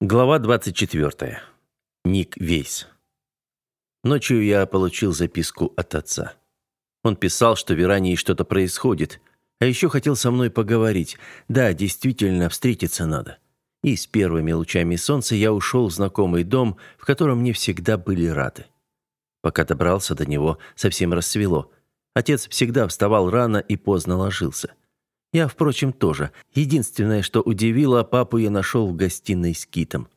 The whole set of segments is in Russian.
Глава 24. Ник Вейс. Ночью я получил записку от отца. Он писал, что в Ирании что-то происходит, а еще хотел со мной поговорить. Да, действительно, встретиться надо. И с первыми лучами солнца я ушел в знакомый дом, в котором мне всегда были рады. Пока добрался до него, совсем рассвело. Отец всегда вставал рано и поздно ложился. Я, впрочем, тоже. Единственное, что удивило, папу я нашел в гостиной с Китом.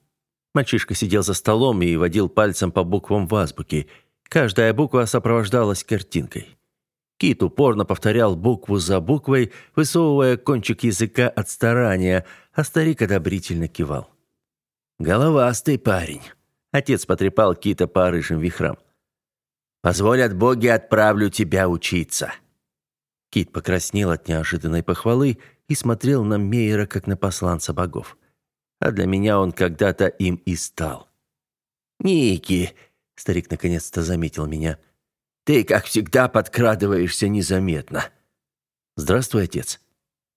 Мальчишка сидел за столом и водил пальцем по буквам в азбуке. Каждая буква сопровождалась картинкой. Кит упорно повторял букву за буквой, высовывая кончик языка от старания, а старик одобрительно кивал. «Головастый парень», — отец потрепал Кита по рыжим вихрам. «Позволят боги, отправлю тебя учиться». Кит покраснел от неожиданной похвалы и смотрел на Мейера, как на посланца богов. А для меня он когда-то им и стал. «Ники!» — старик наконец-то заметил меня. «Ты, как всегда, подкрадываешься незаметно». «Здравствуй, отец».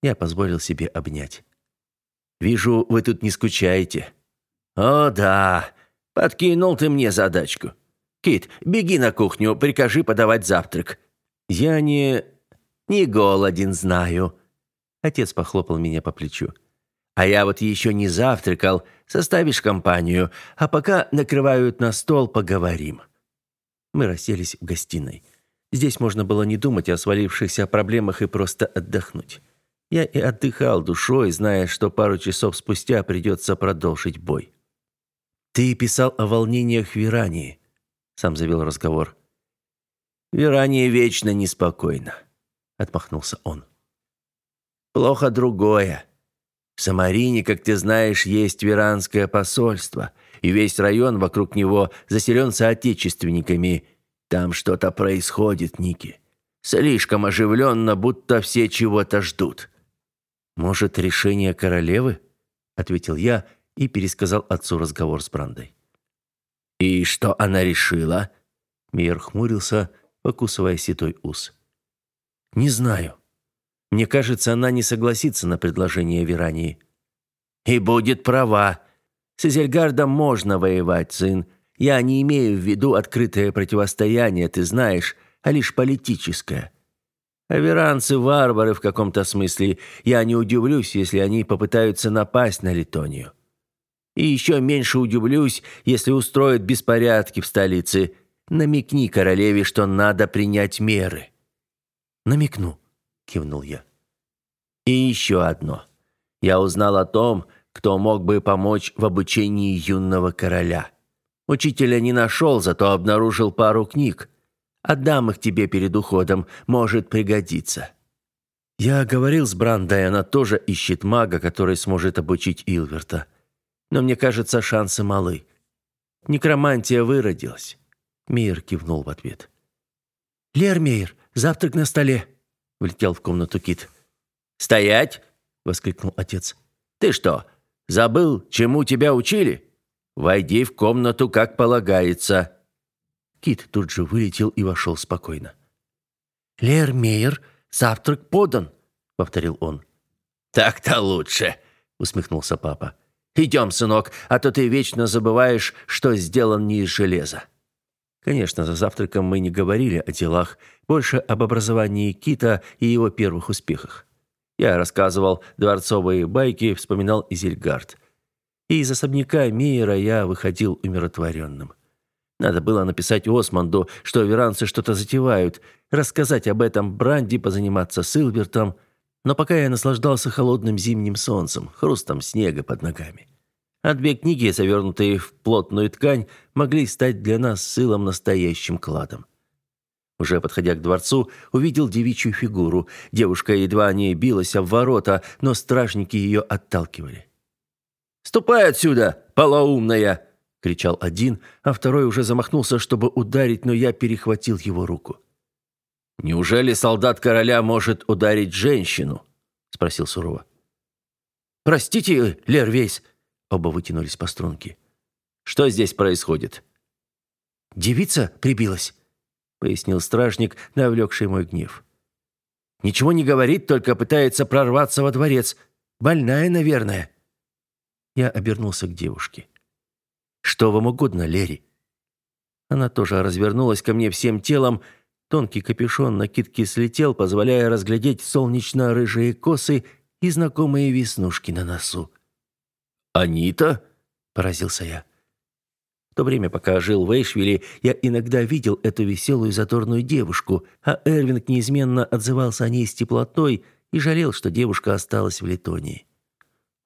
Я позволил себе обнять. «Вижу, вы тут не скучаете». «О, да. Подкинул ты мне задачку. Кит, беги на кухню, прикажи подавать завтрак». «Я не...» Не голоден, знаю». Отец похлопал меня по плечу. «А я вот еще не завтракал. Составишь компанию, а пока накрывают на стол, поговорим». Мы расселись в гостиной. Здесь можно было не думать о свалившихся проблемах и просто отдохнуть. Я и отдыхал душой, зная, что пару часов спустя придется продолжить бой. «Ты писал о волнениях в Ирании», — сам завел разговор. «В Иране вечно неспокойно отмахнулся он. Плохо другое. В Самарине, как ты знаешь, есть веранское посольство, и весь район вокруг него заселен соотечественниками. Там что-то происходит, Ники. Слишком оживленно, будто все чего-то ждут. Может, решение королевы? ответил я и пересказал отцу разговор с Брандой. И что она решила? Мир хмурился, покусывая седой ус. Не знаю. Мне кажется, она не согласится на предложение Верании. И будет права. С Изельгардом можно воевать, сын. Я не имею в виду открытое противостояние, ты знаешь, а лишь политическое. А веранцы – варвары в каком-то смысле. Я не удивлюсь, если они попытаются напасть на Литонию. И еще меньше удивлюсь, если устроят беспорядки в столице. Намекни королеве, что надо принять меры. «Намекну», — кивнул я. «И еще одно. Я узнал о том, кто мог бы помочь в обучении юного короля. Учителя не нашел, зато обнаружил пару книг. Отдам их тебе перед уходом, может пригодиться». Я говорил с Брандой, она тоже ищет мага, который сможет обучить Илверта. Но мне кажется, шансы малы. Некромантия выродилась. Мир кивнул в ответ. «Лермейр, завтрак на столе!» — влетел в комнату Кит. «Стоять!» — воскликнул отец. «Ты что, забыл, чему тебя учили? Войди в комнату, как полагается!» Кит тут же вылетел и вошел спокойно. «Лермейер, завтрак подан!» — повторил он. «Так-то лучше!» — усмехнулся папа. «Идем, сынок, а то ты вечно забываешь, что сделан не из железа». Конечно, за завтраком мы не говорили о делах, больше об образовании Кита и его первых успехах. Я рассказывал дворцовые байки, вспоминал Изельгард. И из особняка Мейера я выходил умиротворенным. Надо было написать Османду, что веранцы что-то затевают, рассказать об этом Бранди, позаниматься с Илбертом, но пока я наслаждался холодным зимним солнцем, хрустом снега под ногами. А две книги, завернутые в плотную ткань, могли стать для нас с Илом настоящим кладом. Уже подходя к дворцу, увидел девичью фигуру. Девушка едва не билась об ворота, но стражники ее отталкивали. «Ступай отсюда, полоумная!» — кричал один, а второй уже замахнулся, чтобы ударить, но я перехватил его руку. «Неужели солдат короля может ударить женщину?» — спросил сурово. «Простите, Лервейс», Оба вытянулись по струнке. «Что здесь происходит?» «Девица прибилась», — пояснил стражник, навлекший мой гнев. «Ничего не говорит, только пытается прорваться во дворец. Больная, наверное». Я обернулся к девушке. «Что вам угодно, Лерри?» Она тоже развернулась ко мне всем телом. Тонкий капюшон накидки слетел, позволяя разглядеть солнечно-рыжие косы и знакомые веснушки на носу. «Анита?» – поразился я. В то время, пока жил в Эйшвилле, я иногда видел эту веселую задорную девушку, а Эрвинг неизменно отзывался о ней с теплотой и жалел, что девушка осталась в Литонии.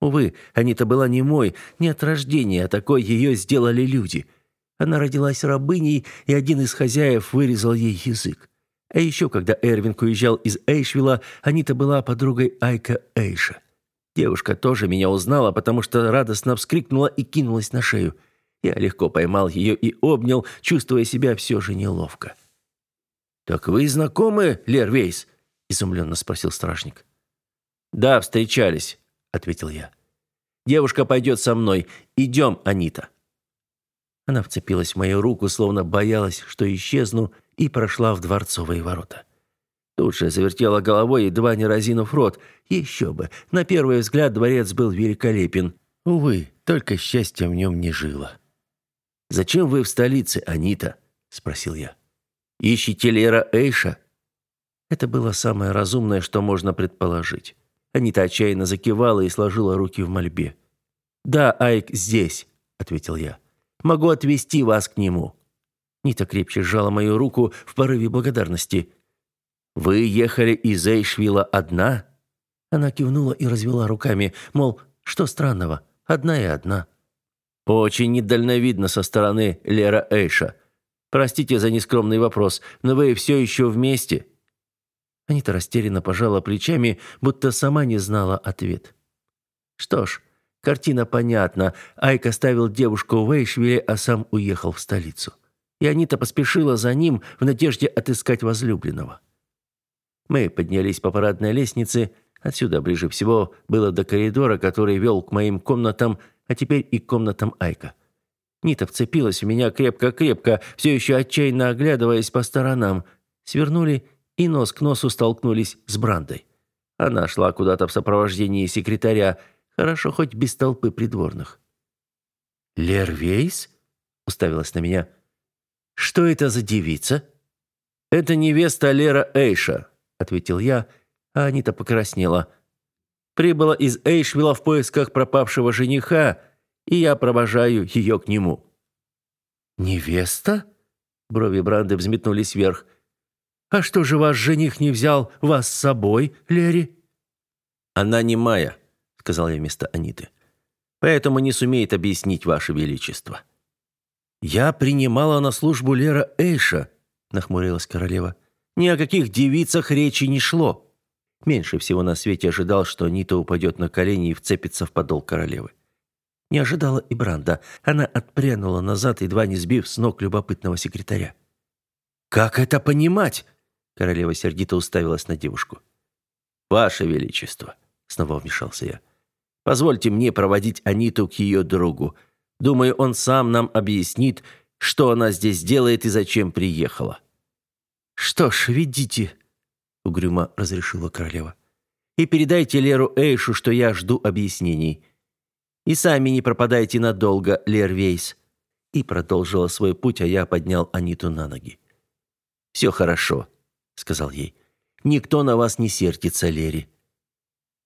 Увы, Анита была не мой, не от рождения, а такой ее сделали люди – она родилась рабыней, и один из хозяев вырезал ей язык. А еще, когда Эрвинг уезжал из Эйшвилла, Анита была подругой Айка Эйша. Девушка тоже меня узнала, потому что радостно вскрикнула и кинулась на шею. Я легко поймал ее и обнял, чувствуя себя все же неловко. «Так вы знакомы, Лер Вейс?» – изумленно спросил стражник. «Да, встречались», – ответил я. «Девушка пойдет со мной. Идем, Анита». Она вцепилась в мою руку, словно боялась, что исчезну, и прошла в дворцовые ворота. Тут же завертела головой, едва не разинув рот. Еще бы, на первый взгляд дворец был великолепен. Увы, только счастья в нем не жило. «Зачем вы в столице, Анита?» – спросил я. «Ищите Лера Эйша?» Это было самое разумное, что можно предположить. Анита отчаянно закивала и сложила руки в мольбе. «Да, Айк здесь», – ответил я. Могу отвезти вас к нему». Нита крепче сжала мою руку в порыве благодарности. «Вы ехали из Эйшвилла одна?» Она кивнула и развела руками, мол, что странного, одна и одна. «Очень недальновидно со стороны Лера Эйша. Простите за нескромный вопрос, но вы все еще вместе?» Анита растерянно пожала плечами, будто сама не знала ответ. «Что ж, Картина понятна. Айк оставил девушку в Эйшвилле, а сам уехал в столицу. И Анита поспешила за ним в надежде отыскать возлюбленного. Мы поднялись по парадной лестнице. Отсюда ближе всего было до коридора, который вел к моим комнатам, а теперь и комнатам Айка. Нита вцепилась в меня крепко-крепко, все еще отчаянно оглядываясь по сторонам. Свернули и нос к носу столкнулись с Брандой. Она шла куда-то в сопровождении секретаря, Хорошо, хоть без толпы придворных. «Лер Вейс?» — уставилась на меня. «Что это за девица?» «Это невеста Лера Эйша», — ответил я, а Анита покраснела. «Прибыла из Эйшвилла в поисках пропавшего жениха, и я провожаю ее к нему». «Невеста?» — брови Бранды взметнулись вверх. «А что же ваш жених не взял вас с собой, Лери?» «Она не моя», сказал я вместо Аниты. «Поэтому не сумеет объяснить ваше величество». «Я принимала на службу Лера Эйша», — нахмурилась королева. «Ни о каких девицах речи не шло». Меньше всего на свете ожидал, что Нита упадет на колени и вцепится в подол королевы. Не ожидала и Бранда. Она отпрянула назад, едва не сбив с ног любопытного секретаря. «Как это понимать?» Королева сердито уставилась на девушку. «Ваше Величество», — снова вмешался я, Позвольте мне проводить Аниту к ее другу. Думаю, он сам нам объяснит, что она здесь делает и зачем приехала». «Что ж, ведите», — угрюмо разрешила королева. «И передайте Леру Эйшу, что я жду объяснений. И сами не пропадайте надолго, Лер Вейс». И продолжила свой путь, а я поднял Аниту на ноги. «Все хорошо», — сказал ей. «Никто на вас не сердится, Лери.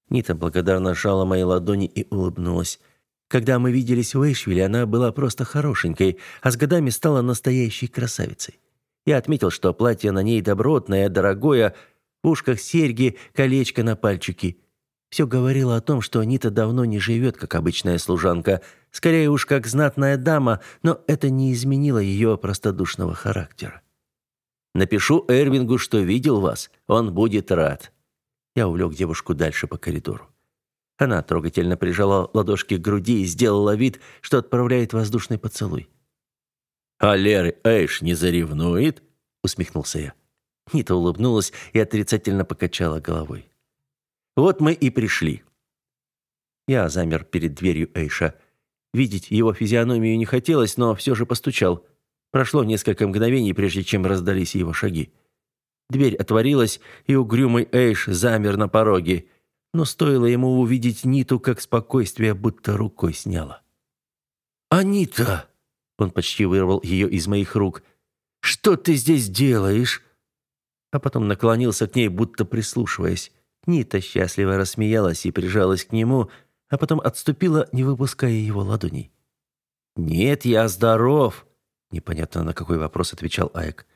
Нита благодарно сжала мои ладони и улыбнулась. Когда мы виделись в Эйшвилле, она была просто хорошенькой, а с годами стала настоящей красавицей. Я отметил, что платье на ней добротное, дорогое, в ушках серьги, колечко на пальчике. Все говорило о том, что Нита давно не живет, как обычная служанка, скорее уж как знатная дама, но это не изменило ее простодушного характера. «Напишу Эрвингу, что видел вас. Он будет рад», я увлек девушку дальше по коридору. Она трогательно прижала ладошки к груди и сделала вид, что отправляет воздушный поцелуй. «А Леры Эйш не заревнует?» — усмехнулся я. Нита улыбнулась и отрицательно покачала головой. «Вот мы и пришли». Я замер перед дверью Эйша. Видеть его физиономию не хотелось, но все же постучал. Прошло несколько мгновений, прежде чем раздались его шаги. Дверь отворилась, и угрюмый Эйш замер на пороге. но стоило ему увидеть Ниту, как спокойствие будто рукой сняло. «Анита!» — он почти вырвал ее из моих рук. «Что ты здесь делаешь?» А потом наклонился к ней, будто прислушиваясь. Нита счастливо рассмеялась и прижалась к нему, а потом отступила, не выпуская его ладоней. «Нет, я здоров!» Непонятно, на какой вопрос отвечал Айк.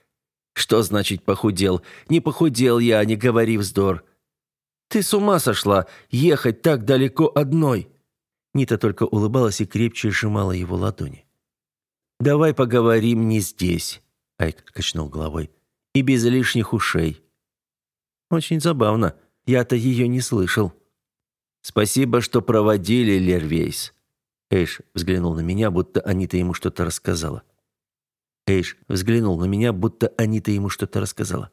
«Что значит похудел? Не похудел я, не говори вздор!» «Ты с ума сошла! Ехать так далеко одной!» Нита только улыбалась и крепче сжимала его ладони. «Давай поговорим не здесь», — Айк качнул головой, — «и без лишних ушей». «Очень забавно. Я-то ее не слышал». «Спасибо, что проводили, Лервейс». Эйш взглянул на меня, будто Анита ему что-то рассказала. Эйш взглянул на меня, будто Анита ему что-то рассказала.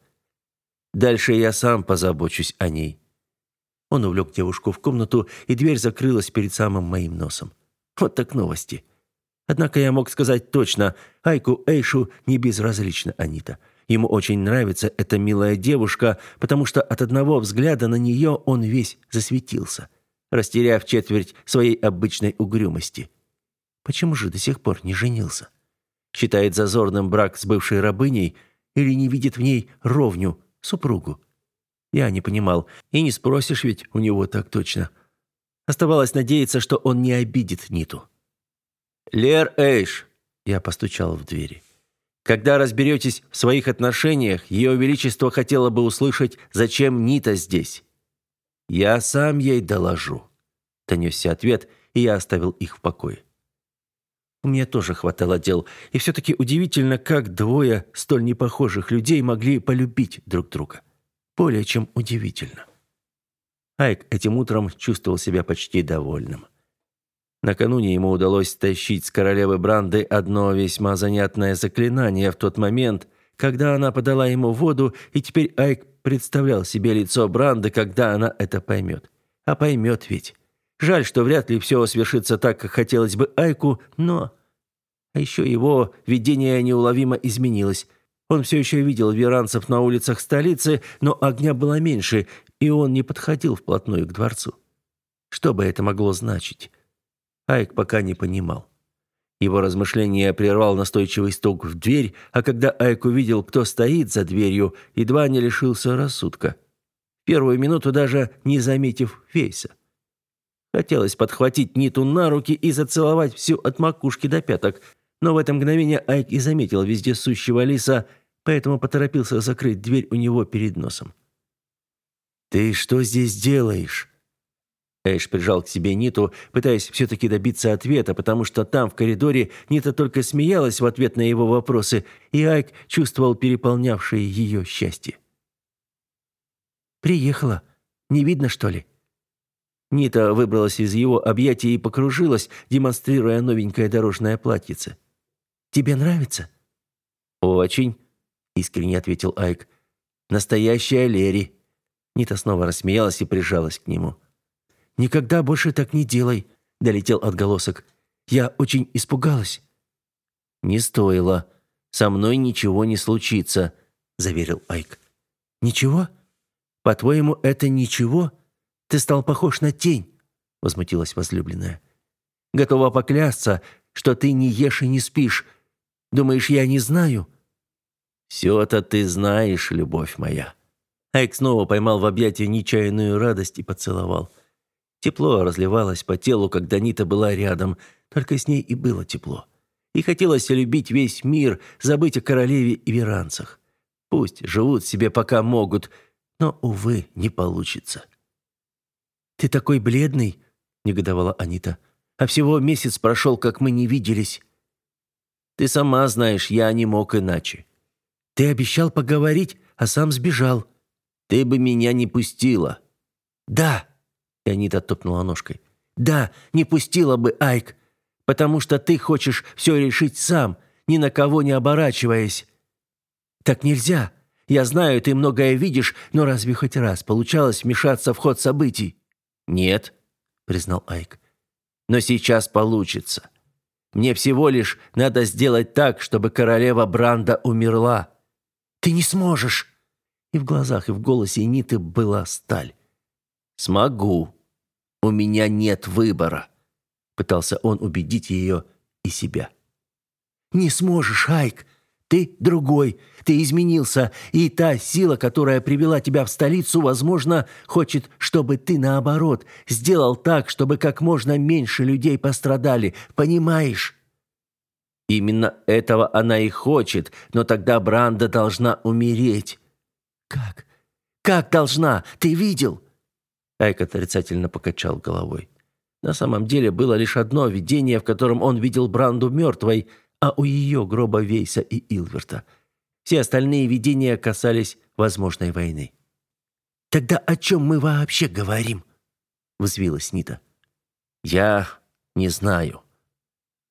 «Дальше я сам позабочусь о ней». Он увлек девушку в комнату, и дверь закрылась перед самым моим носом. Вот так новости. Однако я мог сказать точно, Айку Эйшу не безразлична Анита. Ему очень нравится эта милая девушка, потому что от одного взгляда на нее он весь засветился, растеряв четверть своей обычной угрюмости. Почему же до сих пор не женился? Считает зазорным брак с бывшей рабыней или не видит в ней ровню, супругу? Я не понимал. И не спросишь ведь у него так точно. Оставалось надеяться, что он не обидит Ниту. «Лер Эйш!» Я постучал в двери. «Когда разберетесь в своих отношениях, Ее Величество хотело бы услышать, зачем Нита здесь». «Я сам ей доложу», — донесся ответ, и я оставил их в покое. У меня тоже хватало дел, и все-таки удивительно, как двое столь непохожих людей могли полюбить друг друга более чем удивительно. Айк этим утром чувствовал себя почти довольным. Накануне ему удалось стащить с королевы Бранды одно весьма занятное заклинание в тот момент, когда она подала ему воду, и теперь Айк представлял себе лицо Бранды, когда она это поймет. А поймет ведь. Жаль, что вряд ли все свершится так, как хотелось бы Айку, но... А еще его видение неуловимо изменилось. Он все еще видел веранцев на улицах столицы, но огня было меньше, и он не подходил вплотную к дворцу. Что бы это могло значить? Айк пока не понимал. Его размышления прервал настойчивый стук в дверь, а когда Айк увидел, кто стоит за дверью, едва не лишился рассудка. Первую минуту даже не заметив Фейса. Хотелось подхватить Ниту на руки и зацеловать всю от макушки до пяток – но в это мгновение Айк и заметил вездесущего лиса, поэтому поторопился закрыть дверь у него перед носом. «Ты что здесь делаешь?» Эш прижал к себе Ниту, пытаясь все-таки добиться ответа, потому что там, в коридоре, Нита только смеялась в ответ на его вопросы, и Айк чувствовал переполнявшее ее счастье. «Приехала. Не видно, что ли?» Нита выбралась из его объятий и покружилась, демонстрируя новенькое дорожное платьице. Тебе нравится?» «Очень», — искренне ответил Айк. «Настоящая Лери». Нита снова рассмеялась и прижалась к нему. «Никогда больше так не делай», — долетел отголосок. «Я очень испугалась». «Не стоило. Со мной ничего не случится», — заверил Айк. «Ничего? По-твоему, это ничего? Ты стал похож на тень», — возмутилась возлюбленная. «Готова поклясться, что ты не ешь и не спишь, Думаешь, я не знаю?» «Все-то ты знаешь, любовь моя». Айк снова поймал в объятия нечаянную радость и поцеловал. Тепло разливалось по телу, когда Нита была рядом, только с ней и было тепло. И хотелось любить весь мир, забыть о королеве и веранцах. Пусть живут себе пока могут, но, увы, не получится. «Ты такой бледный», — негодовала Анита. «А всего месяц прошел, как мы не виделись». Ты сама знаешь, я не мог иначе. Ты обещал поговорить, а сам сбежал. Ты бы меня не пустила. Да. Анита топнула ножкой. Да, не пустила бы, Айк, потому что ты хочешь все решить сам, ни на кого не оборачиваясь. Так нельзя. Я знаю, ты многое видишь, но разве хоть раз получалось вмешаться в ход событий? Нет, признал Айк. Но сейчас получится. Мне всего лишь надо сделать так, чтобы королева Бранда умерла. Ты не сможешь. И в глазах, и в голосе Ниты была сталь. «Смогу. У меня нет выбора», — пытался он убедить ее и себя. «Не сможешь, Айк. Ты другой. Ты изменился. И та сила, которая привела тебя в столицу, возможно, хочет, чтобы ты, наоборот, сделал так, чтобы как можно меньше людей пострадали. Понимаешь?» Именно этого она и хочет, но тогда Бранда должна умереть. Как? Как должна? Ты видел? Айк отрицательно покачал головой. На самом деле было лишь одно видение, в котором он видел Бранду мертвой, а у ее гроба Вейса и Илверта. Все остальные видения касались возможной войны. «Тогда о чем мы вообще говорим?» — взвилась Нита. «Я не знаю».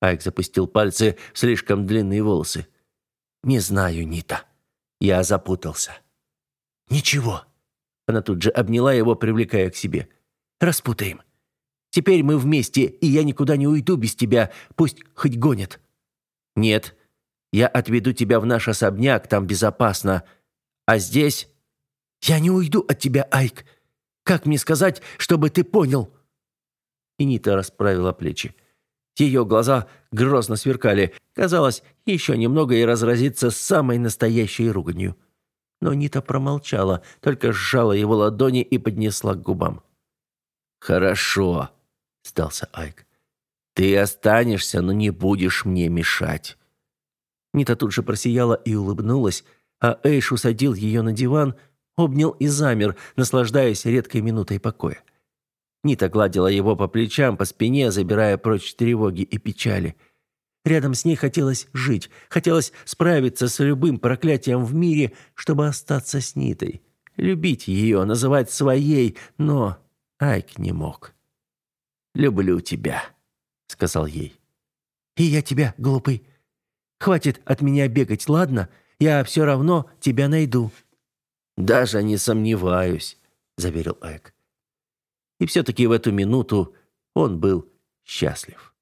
Айк запустил пальцы в слишком длинные волосы. «Не знаю, Нита. Я запутался». «Ничего». Она тут же обняла его, привлекая к себе. «Распутаем. Теперь мы вместе, и я никуда не уйду без тебя. Пусть хоть гонят». «Нет. Я отведу тебя в наш особняк, там безопасно. А здесь...» «Я не уйду от тебя, Айк. Как мне сказать, чтобы ты понял?» И Нита расправила плечи. Ее глаза грозно сверкали. Казалось, еще немного и разразится самой настоящей руганью. Но Нита промолчала, только сжала его ладони и поднесла к губам. «Хорошо», — сдался Айк. «Ты останешься, но не будешь мне мешать». Нита тут же просияла и улыбнулась, а Эйш усадил ее на диван, обнял и замер, наслаждаясь редкой минутой покоя. Нита гладила его по плечам, по спине, забирая прочь тревоги и печали. Рядом с ней хотелось жить, хотелось справиться с любым проклятием в мире, чтобы остаться с Нитой. Любить ее, называть своей, но Айк не мог. «Люблю тебя», — сказал ей. «И я тебя, глупый. Хватит от меня бегать, ладно? Я все равно тебя найду». «Даже не сомневаюсь», — заверил Айк. И все-таки в эту минуту он был счастлив.